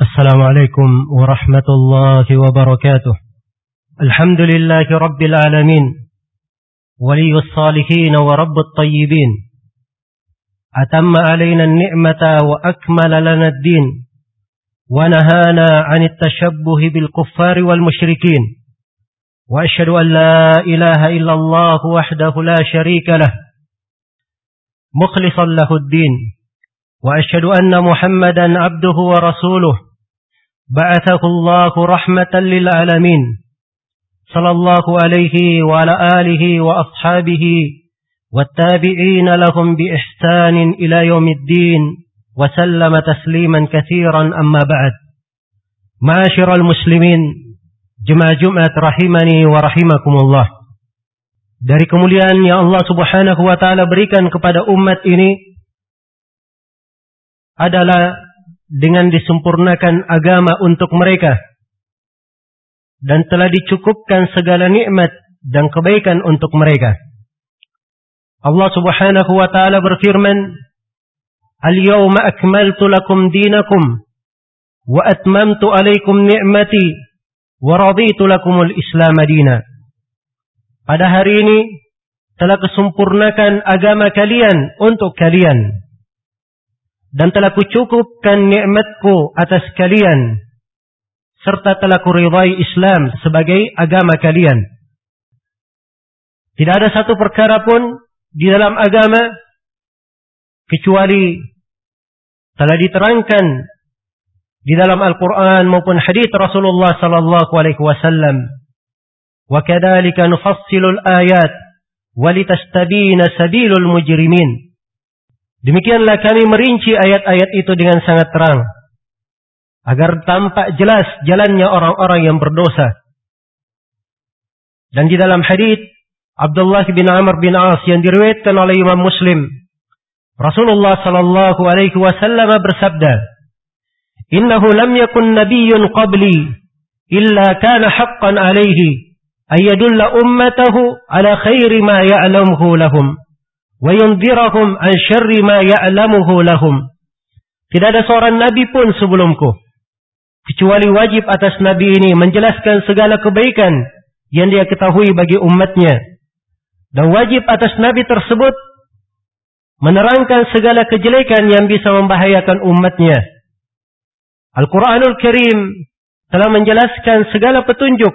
السلام عليكم ورحمة الله وبركاته. الحمد لله رب العالمين ولي الصالحين ورب الطيبين. أتم علينا النعمة وأكمل لنا الدين ونهانا عن التشبه بالكفار والمشركين. وأشهد أن لا إله إلا الله وحده لا شريك له مخلصا له الدين. وأشهد أن محمدا عبده ورسوله. بعثه الله رحمة للعالمين. صلى الله عليه وعلى آله وأصحابه والتابعين لهم بإحسان إلى يوم الدين وسلم تسليما كثيرا أما بعد. معاشر المسلمين جمع جمعة رحمني ورحمكم الله. Dari kemuliaan yang Allah Subhanahu wa taala berikan kepada umat ini adalah dengan disempurnakan agama untuk mereka dan telah dicukupkan segala nikmat dan kebaikan untuk mereka. Allah Subhanahu wa taala berfirman, "Al-yawma akmaltu lakum dinakum wa atmamtu 'alaikum ni'mati wa raditu lakumul Islam madina." Pada hari ini telah kesempurnakan agama kalian untuk kalian dan telah kucukupkan nikmatku atas kalian serta telah kuridai Islam sebagai agama kalian. Tidak ada satu perkara pun di dalam agama kecuali telah diterangkan di dalam Al-Quran maupun hadis Rasulullah sallallahu alaihi wasallam. Wa kadzalika ayat wa litastabina sabilul mujrimin. Demikianlah kami merinci ayat-ayat itu dengan sangat terang. Agar tampak jelas jalannya orang-orang yang berdosa. Dan di dalam hadis Abdullah bin Amr bin As yang diriwayatkan oleh Imam Muslim, Rasulullah sallallahu alaihi wasallam bersabda, "Innahu lam yakun nabiyyun qabli illa kana haqqan alaihi ay yadulla ummatahu ala khairi ma ya'lamuhu lahum." wa yundhirahum an syarri ma ya'lamuhu lahum. Tidak ada seorang nabi pun sebelumku kecuali wajib atas nabi ini menjelaskan segala kebaikan yang dia ketahui bagi umatnya dan wajib atas nabi tersebut menerangkan segala kejelekan yang bisa membahayakan umatnya. Al-Qur'anul Karim telah menjelaskan segala petunjuk.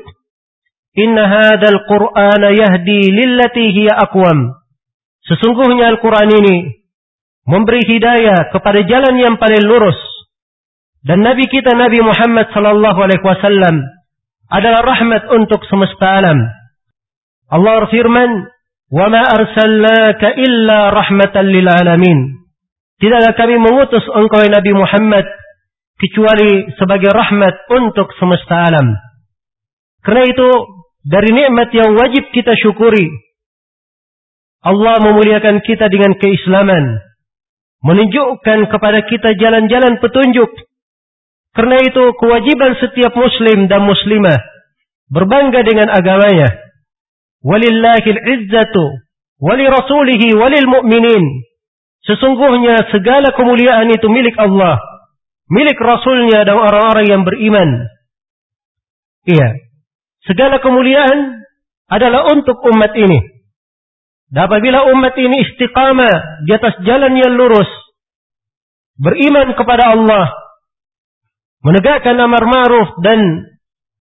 Inna hadzal Qur'ana yahdi lillati hiya aqwam Sesungguhnya Al-Quran ini memberi hidayah kepada jalan yang paling lurus. Dan Nabi kita Nabi Muhammad sallallahu alaihi wasallam adalah rahmat untuk semesta alam. Allah berfirman, "Wa ma arsalnaka illa rahmatan lil alamin." Tidaklah kami mengutus engkau Nabi Muhammad kecuali sebagai rahmat untuk semesta alam. Karena itu dari nikmat yang wajib kita syukuri Allah memuliakan kita dengan keislaman. Menunjukkan kepada kita jalan-jalan petunjuk. Karena itu kewajiban setiap muslim dan muslimah. Berbangga dengan agamanya. Walillahil izzatu. Wali rasulihi walil mu'minin. Sesungguhnya segala kemuliaan itu milik Allah. Milik Rasulnya dan orang-orang yang beriman. Iya. Segala kemuliaan adalah untuk umat ini. Dan apabila umat ini istiqamah di atas jalan yang lurus, beriman kepada Allah, menegakkan amar ma'ruf dan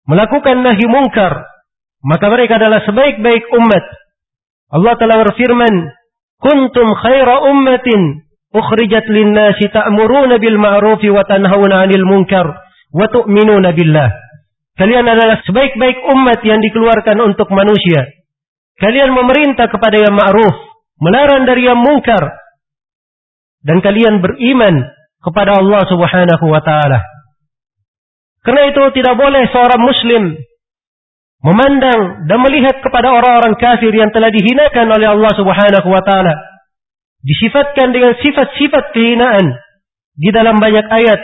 melakukan nahi mungkar, maka mereka adalah sebaik-baik umat. Allah telah berfirman, "Kuntum khaira ummatin ukhrijat lin-nasi ta'muruna bil ma'ruf wa tanhauna 'anil munkar wa tu'minuna billah." Kalian adalah sebaik-baik umat yang dikeluarkan untuk manusia Kalian memerintah kepada yang ma'ruf, melarang dari yang mungkar. Dan kalian beriman kepada Allah Subhanahu wa taala. Karena itu tidak boleh seorang muslim memandang dan melihat kepada orang-orang kafir yang telah dihinakan oleh Allah Subhanahu wa taala. Disifatkan dengan sifat-sifat kehinaan di dalam banyak ayat.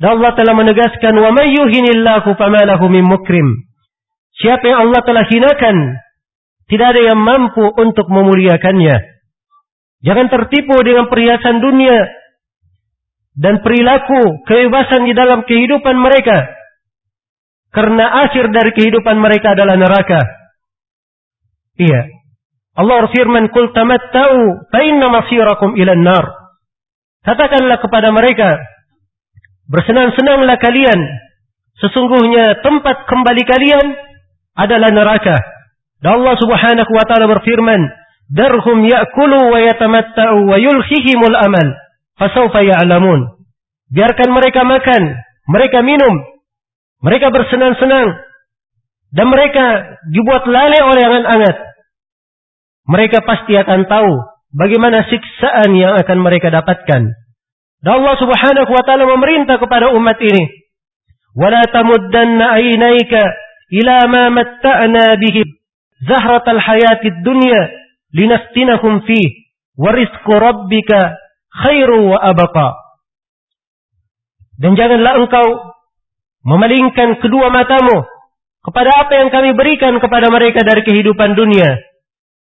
Dan Allah telah menegaskan wa yuhinillahu fama min mukrim. Siapa yang Allah telah hinakan, tidak ada yang mampu untuk memuliakannya. Jangan tertipu dengan perhiasan dunia. dan perilaku kebebasan di dalam kehidupan mereka. Karena akhir dari kehidupan mereka adalah neraka. Iya. Allah berfirman, "Qul tamatta'u fa inna masirakum ila nar Katakanlah kepada mereka, bersenang-senanglah kalian. Sesungguhnya tempat kembali kalian adalah neraka. Dan Allah Subhanahu wa taala berfirman, "Darhum ya'kulu wa yatamatta'u wa yulhihimul amal." fasawfa ya'lamun. Biarkan mereka makan, mereka minum, mereka bersenang-senang, dan mereka dibuat lalai oleh angan-angan. Mereka pasti akan tahu bagaimana siksaan yang akan mereka dapatkan. Dan Allah Subhanahu wa taala memerintah kepada umat ini, "Wala tamuddanna 'ainaika ila ma matta'na bihi zahratal hayatid dunya linaftinahum fihi wa rizqu rabbika khairu. Dan janganlah engkau memalingkan kedua matamu kepada apa yang kami berikan kepada mereka dari kehidupan dunia.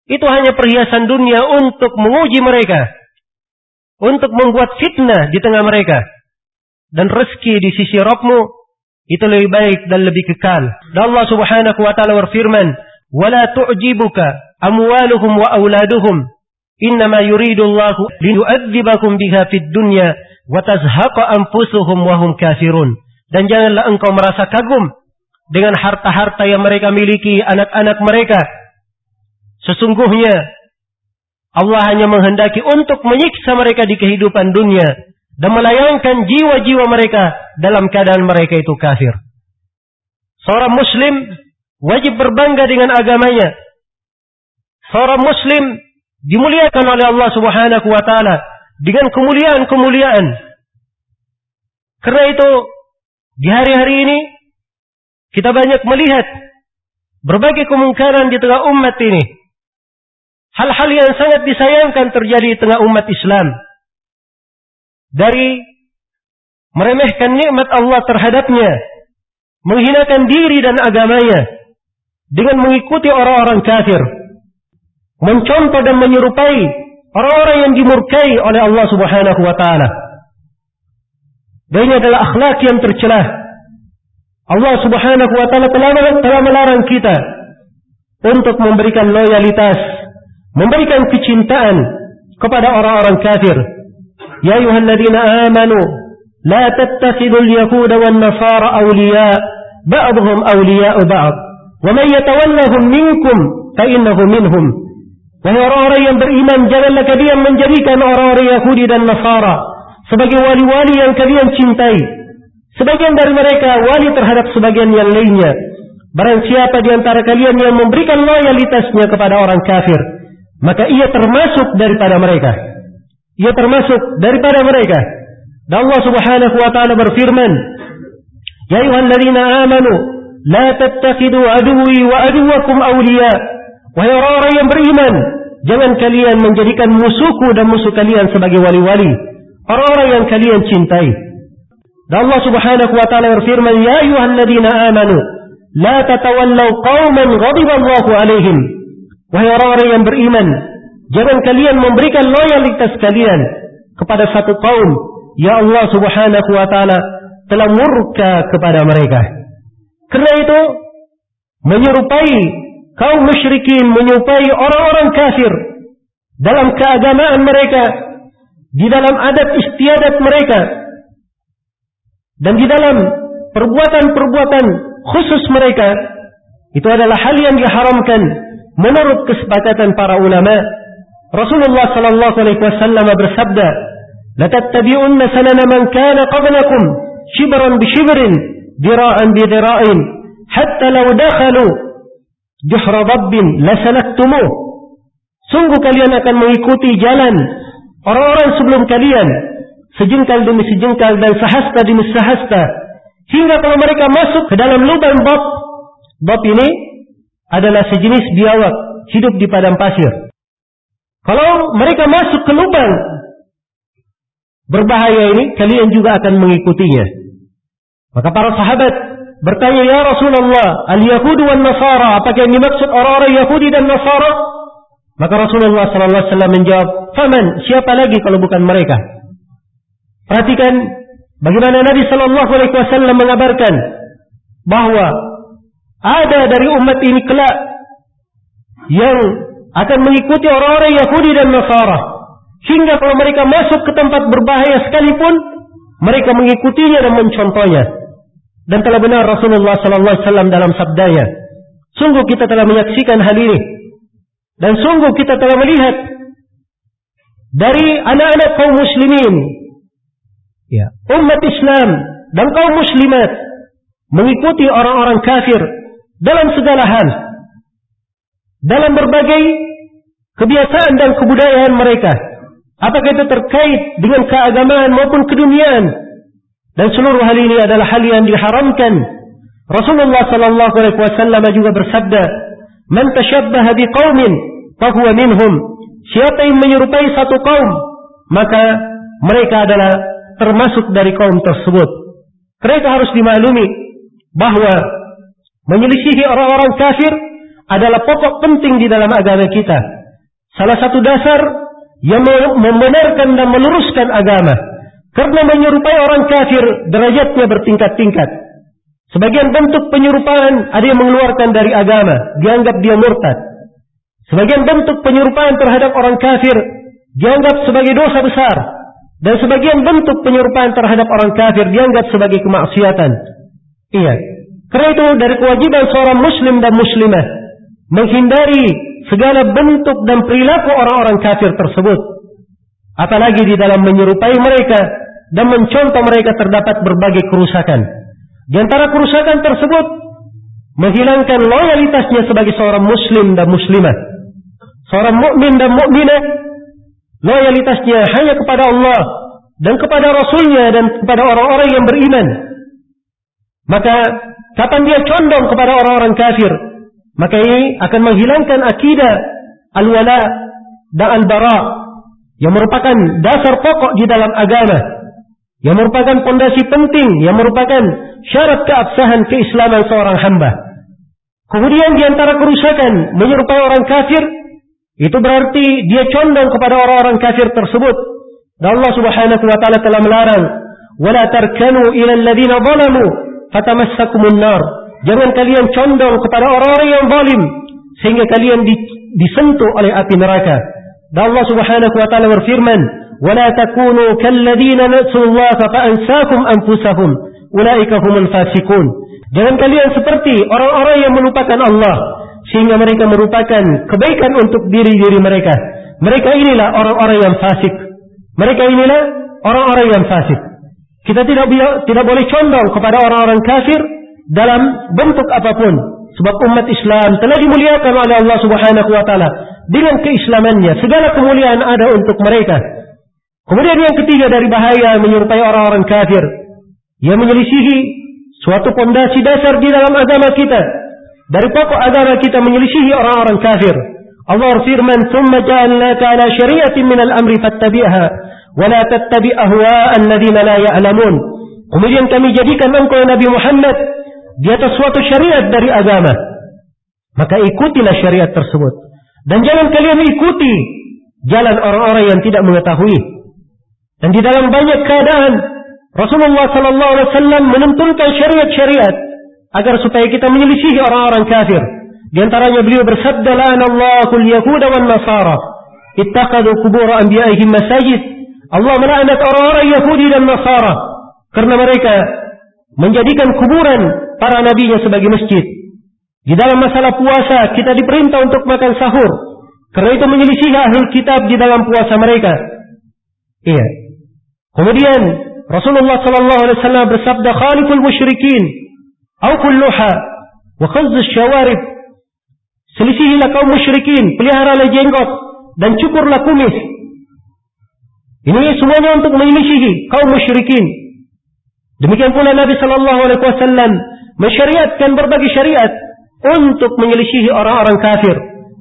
Itu hanya perhiasan dunia untuk menguji mereka. Untuk membuat fitnah di tengah mereka. Dan rezeki di sisi Rabbmu itu lebih baik dan lebih kekal. Dan Allah subhanahu wa ta'ala berfirman, وَلَا تُعْجِبُكَ أَمْوَالُهُمْ وَأَوْلَادُهُمْ Innama yuridullahu liyu'adzibakum biha fid dunya wa tazhaqa anfusuhum wa hum kafirun. Dan janganlah engkau merasa kagum dengan harta-harta yang mereka miliki, anak-anak mereka. Sesungguhnya Allah hanya menghendaki untuk menyiksa mereka di kehidupan dunia dan melayangkan jiwa-jiwa mereka dalam keadaan mereka itu kafir. Seorang muslim wajib berbangga dengan agamanya. Seorang muslim dimuliakan oleh Allah Subhanahu wa taala dengan kemuliaan-kemuliaan. Karena itu di hari-hari ini kita banyak melihat berbagai kemungkaran di tengah umat ini. Hal-hal yang sangat disayangkan terjadi di tengah umat Islam. Dari meremehkan nikmat Allah terhadapnya, menghinakan diri dan agamanya dengan mengikuti orang-orang kafir mencontoh dan menyerupai orang-orang yang dimurkai oleh Allah Subhanahu wa taala. Dan ini adalah akhlak yang tercelah. Allah Subhanahu wa taala telah, telah melarang kita untuk memberikan loyalitas, memberikan kecintaan kepada orang-orang kafir. Ya ayyuhalladzina amanu la tattakhidul yahuda wan nasara awliya ba'dhum awliya'u ba'd yatawallahum minkum fa innahu minhum Wahai orang-orang yang beriman, janganlah kalian menjadikan orang-orang Yahudi dan Nasara sebagai wali-wali yang kalian cintai. Sebagian dari mereka wali terhadap sebagian yang lainnya. Barang siapa di antara kalian yang memberikan loyalitasnya kepada orang kafir, maka ia termasuk daripada mereka. Ia termasuk daripada mereka. Dan Allah Subhanahu wa taala berfirman, "Ya ayyuhalladzina amanu, la tattakhidu aduwwi wa aduwwakum awliya." Wahai jangan kalian menjadikan musuhku dan musuh kalian sebagai wali-wali. Orang-orang yang kalian cintai. Dan Allah Subhanahu wa taala berfirman, "Ya ayyuhalladzina amanu, la tatawallaw qauman ghadiba Allahu alaihim." Wahai orang-orang yang beriman, jangan kalian memberikan loyalitas kalian kepada satu kaum ya Allah Subhanahu wa taala telah murka kepada mereka. Karena itu menyerupai kaum musyrikin menyerupai orang-orang kafir dalam keagamaan mereka, di dalam adat istiadat mereka, dan di dalam perbuatan-perbuatan khusus mereka, itu adalah hal yang diharamkan menurut kesepakatan para ulama. Rasulullah sallallahu alaihi wasallam bersabda, "Latattabi'unna sanana man kana qablakum shibran bi shibrin, dira'an bi dira'in, hatta law dakhalu juhra dabbin lasalaktumuh. Sungguh kalian akan mengikuti jalan orang-orang sebelum kalian. Sejengkal demi sejengkal dan sehasta demi sehasta. Hingga kalau mereka masuk ke dalam lubang bab. Bab ini adalah sejenis biawak hidup di padang pasir. Kalau mereka masuk ke lubang berbahaya ini, kalian juga akan mengikutinya. Maka para sahabat bertanya ya Rasulullah al-Yahudi wan Nasara apakah yang dimaksud orang-orang Yahudi dan Nasara? Maka Rasulullah sallallahu alaihi wasallam menjawab faman siapa lagi kalau bukan mereka? Perhatikan bagaimana Nabi Shallallahu Alaihi Wasallam mengabarkan bahwa ada dari umat ini kelak yang akan mengikuti orang-orang Yahudi dan Nasara. Hingga kalau mereka masuk ke tempat berbahaya sekalipun mereka mengikutinya dan mencontohnya dan telah benar Rasulullah sallallahu dalam sabdanya sungguh kita telah menyaksikan hal ini dan sungguh kita telah melihat dari anak-anak kaum muslimin ya umat Islam dan kaum muslimat mengikuti orang-orang kafir dalam segala hal dalam berbagai kebiasaan dan kebudayaan mereka. Apakah itu terkait dengan keagamaan maupun keduniaan. Dan seluruh hal ini adalah hal yang diharamkan. Rasulullah sallallahu alaihi wasallam juga bersabda, "Man tashabbaha biqaumin fahuwa minhum." Siapa yang menyerupai satu kaum, maka mereka adalah termasuk dari kaum tersebut. Mereka harus dimaklumi bahwa menyelisihi orang-orang kafir adalah pokok penting di dalam agama kita. Salah satu dasar yang membenarkan dan meluruskan agama. Karena menyerupai orang kafir derajatnya bertingkat-tingkat. Sebagian bentuk penyerupaan ada yang mengeluarkan dari agama, dianggap dia murtad. Sebagian bentuk penyerupaan terhadap orang kafir dianggap sebagai dosa besar. Dan sebagian bentuk penyerupaan terhadap orang kafir dianggap sebagai kemaksiatan. Iya. Karena itu dari kewajiban seorang muslim dan muslimah menghindari segala bentuk dan perilaku orang-orang kafir tersebut. Apalagi di dalam menyerupai mereka dan mencontoh mereka terdapat berbagai kerusakan. Di antara kerusakan tersebut menghilangkan loyalitasnya sebagai seorang muslim dan muslimah. Seorang mukmin dan mukminah loyalitasnya hanya kepada Allah dan kepada Rasulnya dan kepada orang-orang yang beriman. Maka kapan dia condong kepada orang-orang kafir, maka ini akan menghilangkan akidah al-wala dan al-bara yang merupakan dasar pokok di dalam agama, yang merupakan pondasi penting, yang merupakan syarat keabsahan keislaman seorang hamba. Kemudian di antara kerusakan menyerupai orang kafir itu berarti dia condong kepada orang-orang kafir tersebut. Dan Allah Subhanahu wa taala telah melarang, "Wala tarkanu ila alladziina zalamu fatamassakumun nar." Jangan kalian condong kepada orang-orang yang zalim sehingga kalian disentuh oleh api neraka. Dan Allah Subhanahu wa taala berfirman, "Wa la takunu kalladzina nasullaha fa ansakum anfusahum, ulaika humul fasiqun." Jangan kalian seperti orang-orang yang melupakan Allah sehingga mereka merupakan kebaikan untuk diri-diri mereka. Mereka inilah orang-orang yang fasik. Mereka inilah orang-orang yang fasik. Kita tidak tidak boleh condong kepada orang-orang kafir dalam bentuk apa pun. Sebab umat Islam telah dimuliakan oleh Allah Subhanahu wa taala dengan keislamannya. Segala kemuliaan ada untuk mereka. Kemudian yang ketiga dari bahaya menyerupai orang-orang kafir yang menyelisihi suatu pondasi dasar di dalam agama kita. Dari pokok agama kita menyelisihi orang-orang kafir. Allah "Tsumma ja'alnaka 'ala syari'atin min al-amri fattabi'ha wa la tattabi' ahwa'a alladziina la ya'lamun." Kemudian kami jadikan engkau Nabi Muhammad di atas suatu syariat dari agama, maka ikutilah syariat tersebut. Dan jangan kalian ikuti jalan orang-orang yang tidak mengetahui. Dan di dalam banyak keadaan Rasulullah sallallahu alaihi wasallam menentukan syariat-syariat agar supaya kita menyelisihi orang-orang kafir. Di antaranya beliau bersabda, "La'anallahu al-yahud wan nasara ittakhadhu qubur anbiya'ihim masajid." Allah melaknat orang-orang Yahudi dan Nasara karena mereka menjadikan kuburan para nabinya sebagai masjid. Di dalam masalah puasa kita diperintah untuk makan sahur. Karena itu menyelisih ahli kitab di dalam puasa mereka. Iya. Kemudian Rasulullah sallallahu alaihi wasallam bersabda khaliful musyrikin au kulluha wa khazz syawarib. Selisihilah kaum musyrikin, peliharalah jenggot dan cukurlah kumis. Ini semuanya untuk menyelisihi kaum musyrikin. Demikian pula Nabi Shallallahu Alaihi Wasallam mensyariatkan berbagai syariat untuk menyelisihi orang-orang kafir.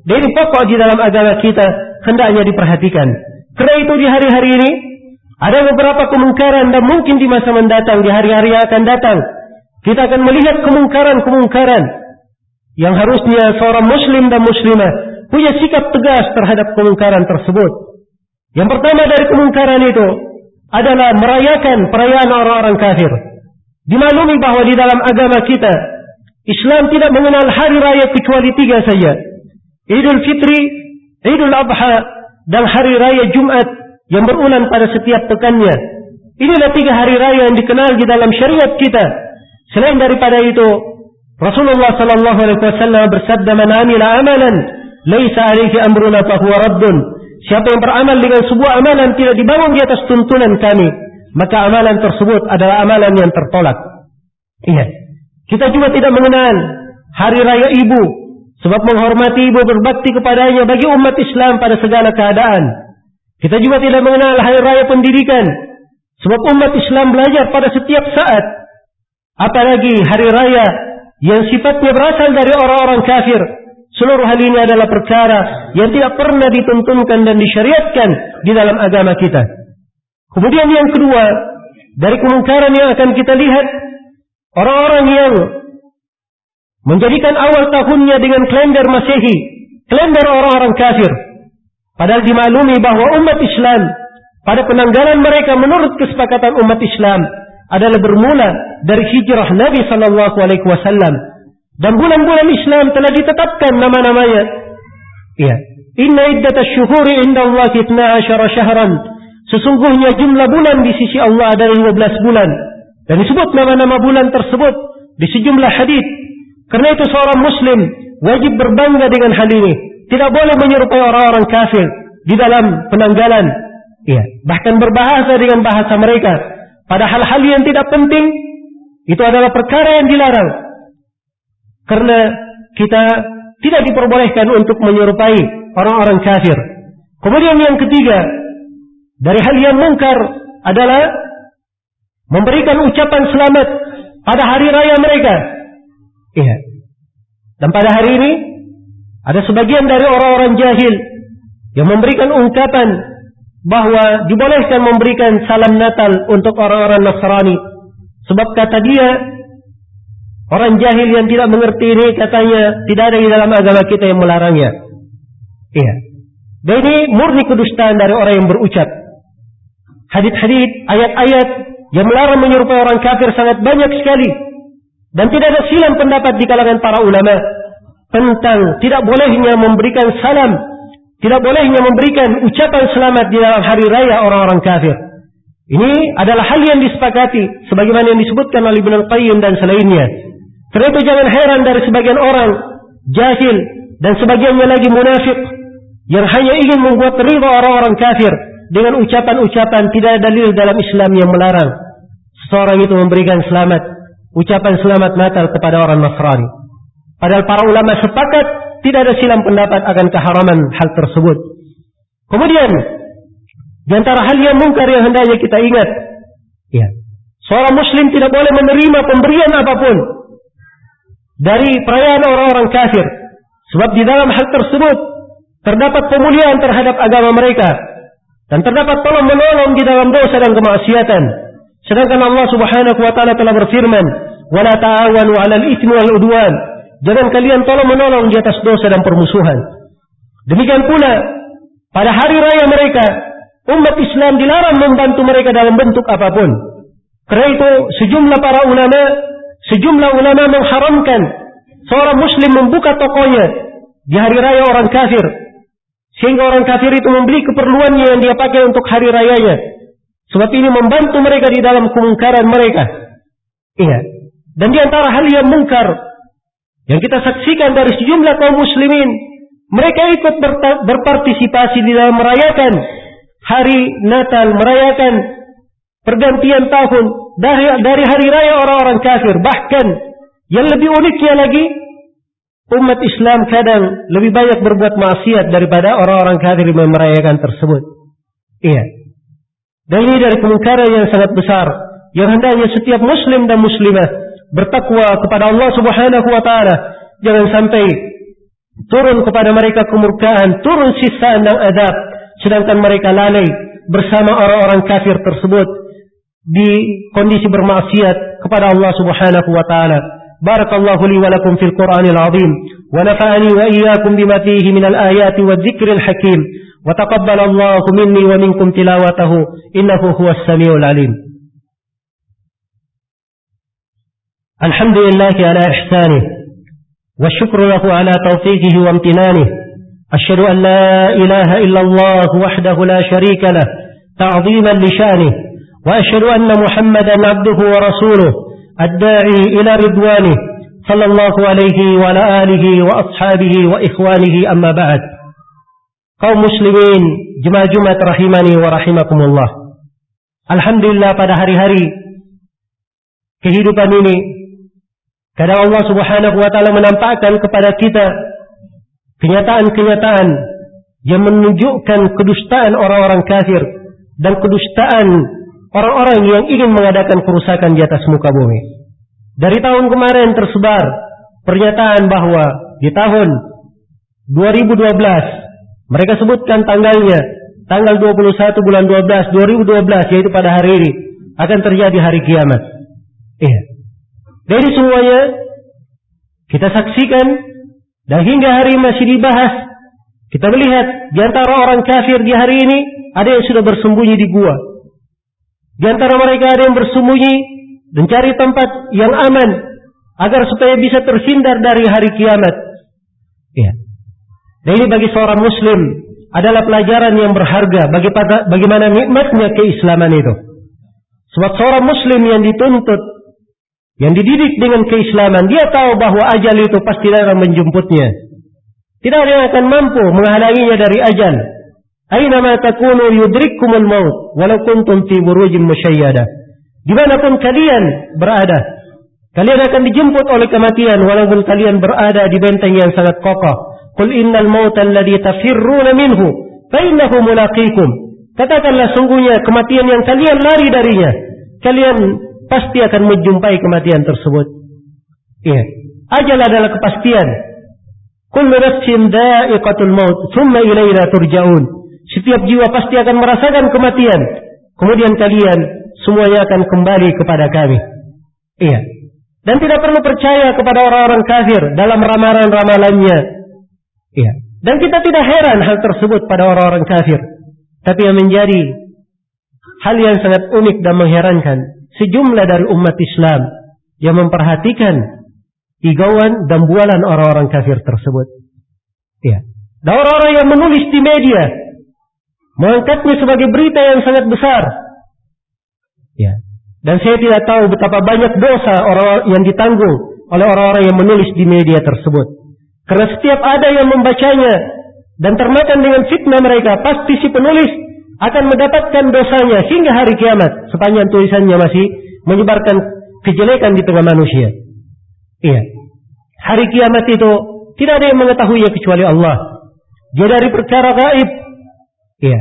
Dan ini pokok di dalam agama kita hendaknya diperhatikan. Karena itu di hari-hari ini ada beberapa kemungkaran dan mungkin di masa mendatang, di hari-hari yang akan datang, kita akan melihat kemungkaran-kemungkaran yang harusnya seorang muslim dan muslimah punya sikap tegas terhadap kemungkaran tersebut. Yang pertama dari kemungkaran itu adalah merayakan perayaan orang-orang kafir. Dimaklumi bahwa di dalam agama kita Islam tidak mengenal hari raya kecuali tiga saja. Idul Fitri, Idul Adha, dan hari raya Jumat yang berulang pada setiap pekannya. Inilah tiga hari raya yang dikenal di dalam syariat kita. Selain daripada itu, Rasulullah sallallahu alaihi wasallam bersabda, "Man 'amila amalan laisa 'alaihi amruna fahuwa raddun." Siapa yang beramal dengan sebuah amalan tidak dibangun di atas tuntunan kami, maka amalan tersebut adalah amalan yang tertolak. Iya. Kita juga tidak mengenal hari raya ibu, sebab menghormati ibu berbakti kepadanya bagi umat Islam pada segala keadaan. Kita juga tidak mengenal hari raya pendidikan, sebab umat Islam belajar pada setiap saat. Apalagi hari raya yang sifatnya berasal dari orang-orang kafir. Seluruh hal ini adalah perkara yang tidak pernah dituntunkan dan disyariatkan di dalam agama kita. Kemudian yang kedua, dari kemungkaran yang akan kita lihat, orang-orang yang menjadikan awal tahunnya dengan kalender Masehi, kalender orang-orang kafir. Padahal dimaklumi bahwa umat Islam pada penanggalan mereka menurut kesepakatan umat Islam adalah bermula dari hijrah Nabi sallallahu alaihi wasallam dan bulan-bulan Islam telah ditetapkan nama-namanya. Ya. Inna iddat asy-syuhuri inda Allah 12 syahran. Sesungguhnya jumlah bulan di sisi Allah adalah 12 bulan. Dan disebut nama-nama bulan tersebut di sejumlah hadis. Karena itu seorang muslim wajib berbangga dengan hal ini. Tidak boleh menyerupai orang-orang kafir di dalam penanggalan. Ya, bahkan berbahasa dengan bahasa mereka pada hal-hal yang tidak penting itu adalah perkara yang dilarang. Karena kita tidak diperbolehkan untuk menyerupai orang-orang kafir. Kemudian yang ketiga, dari hal yang mungkar adalah memberikan ucapan selamat pada hari raya mereka. Iya. Dan pada hari ini ada sebagian dari orang-orang jahil yang memberikan ungkapan bahwa dibolehkan memberikan salam Natal untuk orang-orang Nasrani. Sebab kata dia, orang jahil yang tidak mengerti ini katanya tidak ada di dalam agama kita yang melarangnya. Iya. Dan ini murni kedustaan dari orang yang berucap. Hadit-hadit, ayat-ayat yang melarang menyerupai orang kafir sangat banyak sekali. Dan tidak ada silam pendapat di kalangan para ulama tentang tidak bolehnya memberikan salam tidak bolehnya memberikan ucapan selamat di dalam hari raya orang-orang kafir. Ini adalah hal yang disepakati sebagaimana yang disebutkan oleh Ibnu Qayyim dan selainnya. Karena jangan heran dari sebagian orang jahil dan sebagiannya lagi munafik yang hanya ingin membuat ridha orang-orang kafir dengan ucapan-ucapan tidak ada dalil dalam Islam yang melarang seseorang itu memberikan selamat ucapan selamat Natal kepada orang Nasrani. Padahal para ulama sepakat tidak ada silam pendapat akan keharaman hal tersebut. Kemudian, di antara hal yang mungkar yang hendaknya kita ingat, ya, seorang muslim tidak boleh menerima pemberian apa pun dari perayaan orang-orang kafir. Sebab di dalam hal tersebut terdapat pemuliaan terhadap agama mereka dan terdapat tolong menolong di dalam dosa dan kemaksiatan. Sedangkan Allah Subhanahu wa taala telah berfirman, "Wala ta'awanu 'alal itsmi wal 'udwan." Jangan kalian tolong menolong di atas dosa dan permusuhan. Demikian pula pada hari raya mereka, umat Islam dilarang membantu mereka dalam bentuk apa pun. Karena itu sejumlah para ulama, sejumlah ulama mengharamkan seorang muslim membuka tokonya di hari raya orang kafir. Sehingga orang kafir itu membeli keperluannya yang dia pakai untuk hari rayanya. Sebab ini membantu mereka di dalam kemungkaran mereka. Iya. Dan di antara hal yang mungkar yang kita saksikan dari sejumlah kaum muslimin, mereka ikut berpartisipasi di dalam merayakan hari Natal, merayakan pergantian tahun dari, dari hari raya orang-orang kafir. Bahkan yang lebih uniknya lagi, umat Islam kadang lebih banyak berbuat maksiat daripada orang-orang kafir yang merayakan tersebut. Iya. Dan ini dari kemungkaran yang sangat besar yang hendaknya setiap muslim dan muslimah bertakwa kepada Allah Subhanahu wa taala. Jangan sampai turun kepada mereka kemurkaan, turun sisaan dan adab sedangkan mereka lalai bersama orang-orang kafir tersebut di kondisi bermaksiat kepada Allah Subhanahu wa taala. Barakallahu li wa lakum fil Qur'anil azim wa nafa'ani wa iyyakum bima fihi min al-ayati wadh-dhikril hakim. وتقبل الله مني ومنكم تلاوته إنه هو السميع العليم الحمد لله على إحسانه والشكر له على توفيقه وامتنانه. أشهد أن لا إله إلا الله وحده لا شريك له تعظيما لشانه. وأشهد أن محمدا عبده ورسوله الداعي إلى رضوانه صلى الله عليه وعلى آله وأصحابه وإخوانه. أما بعد kaum muslimin jemaah Jumat rahimani wa rahimakumullah. Alhamdulillah pada hari-hari kehidupan ini kadang Allah Subhanahu wa taala menampakkan kepada kita kenyataan-kenyataan yang menunjukkan kedustaan orang-orang kafir dan kedustaan orang-orang yang ingin mengadakan kerusakan di atas muka bumi. Dari tahun kemarin tersebar pernyataan bahwa di tahun 2012 mereka sebutkan tanggalnya, tanggal 21 bulan 12 2012 yaitu pada hari ini akan terjadi hari kiamat. Iya. Dari semuanya kita saksikan dan hingga hari masih dibahas. Kita melihat di antara orang kafir di hari ini ada yang sudah bersembunyi di gua. Di antara mereka ada yang bersembunyi mencari tempat yang aman agar supaya bisa terhindar dari hari kiamat. Iya. Dan ini bagi seorang muslim adalah pelajaran yang berharga bagi bagaimana nikmatnya keislaman itu. Sebab seorang muslim yang dituntut, yang dididik dengan keislaman, dia tahu bahwa ajal itu pasti datang menjemputnya. Tidak ada yang akan mampu menghalanginya dari ajal. Aina ma takunu yudrikkumul maut walau kuntum fi burujin musyayyada. Di mana pun kalian berada, kalian akan dijemput oleh kematian walaupun kalian berada di benteng yang sangat kokoh. Qul innal mauta alladhi tafirruna minhu fa innahu mulaqikum. Katakanlah sungguhnya kematian yang kalian lari darinya, kalian pasti akan menjumpai kematian tersebut. Iya. Ajal adalah kepastian. Kullu nafsin da'iqatul maut, thumma ilaina turja'un. Setiap jiwa pasti akan merasakan kematian. Kemudian kalian semuanya akan kembali kepada kami. Iya. Dan tidak perlu percaya kepada orang-orang kafir dalam ramalan-ramalannya Ya. Dan kita tidak heran hal tersebut pada orang-orang kafir. Tapi yang menjadi hal yang sangat unik dan mengherankan, sejumlah dari umat Islam yang memperhatikan igauan dan bualan orang-orang kafir tersebut. Ya. Dan orang-orang yang menulis di media mengangkatnya sebagai berita yang sangat besar. Ya. Dan saya tidak tahu betapa banyak dosa orang yang ditanggung oleh orang-orang yang menulis di media tersebut. Karena setiap ada yang membacanya dan termakan dengan fitnah mereka, pasti si penulis akan mendapatkan dosanya hingga hari kiamat sepanjang tulisannya masih menyebarkan kejelekan di tengah manusia. Iya. Hari kiamat itu tidak ada yang mengetahuinya kecuali Allah. Dia dari perkara gaib. Iya.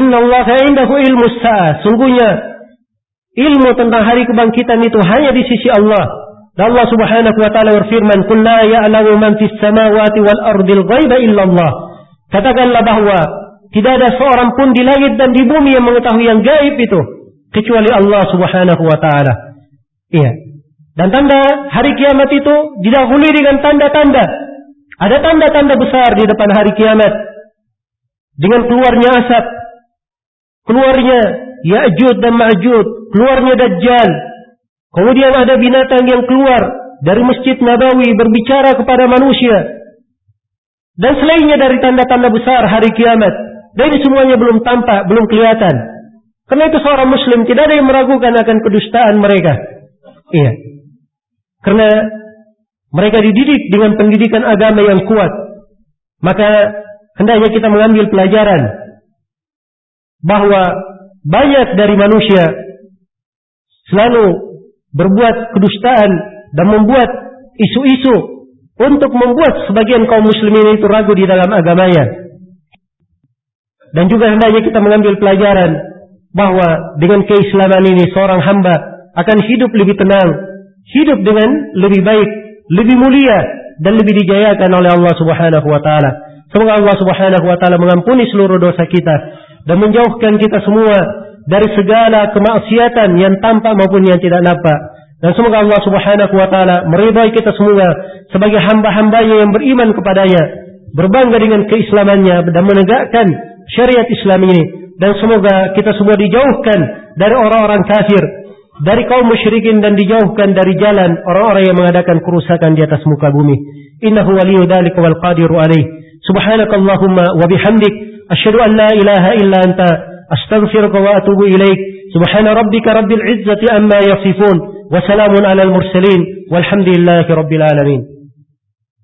Inna Allah indahu ilmu sa'ah. Sungguhnya ilmu tentang hari kebangkitan itu hanya di sisi Allah. Dan Allah Subhanahu wa taala berfirman, "Qul la ya'lamu man fis samawati wal ardil ghaiba illa Allah." Katakanlah bahwa tidak ada seorang pun di langit dan di bumi yang mengetahui yang gaib itu kecuali Allah Subhanahu wa taala. Iya. Dan tanda hari kiamat itu didahului dengan tanda-tanda. Ada tanda-tanda besar di depan hari kiamat. Dengan keluarnya asap, keluarnya Ya'jud dan Ma'jud, keluarnya Dajjal, Kemudian ada binatang yang keluar dari Masjid Nabawi berbicara kepada manusia. Dan selainnya dari tanda-tanda besar hari kiamat. Dan ini semuanya belum tampak, belum kelihatan. Karena itu seorang muslim tidak ada yang meragukan akan kedustaan mereka. Iya. Karena mereka dididik dengan pendidikan agama yang kuat. Maka hendaknya kita mengambil pelajaran bahwa banyak dari manusia selalu berbuat kedustaan dan membuat isu-isu untuk membuat sebagian kaum muslimin itu ragu di dalam agamanya. Dan juga hendaknya kita mengambil pelajaran bahwa dengan keislaman ini seorang hamba akan hidup lebih tenang, hidup dengan lebih baik, lebih mulia dan lebih dijayakan oleh Allah Subhanahu wa taala. Semoga Allah Subhanahu wa taala mengampuni seluruh dosa kita dan menjauhkan kita semua dari segala kemaksiatan yang tampak maupun yang tidak nampak. Dan semoga Allah Subhanahu wa taala meridai kita semua sebagai hamba-hambanya yang beriman kepadanya berbangga dengan keislamannya dan menegakkan syariat Islam ini. Dan semoga kita semua dijauhkan dari orang-orang kafir dari kaum musyrikin dan dijauhkan dari jalan orang-orang yang mengadakan kerusakan di atas muka bumi. Innahu waliyyu dzalika wal qadiru alaih subhanakallahumma wa bihamdik. Asyhadu an la ilaha illa anta. Astaghfiruka wa atubu ilaik. Subhana rabbika rabbil izzati amma yasifun. Wa salamun alal mursalin. Walhamdulillahi rabbil alamin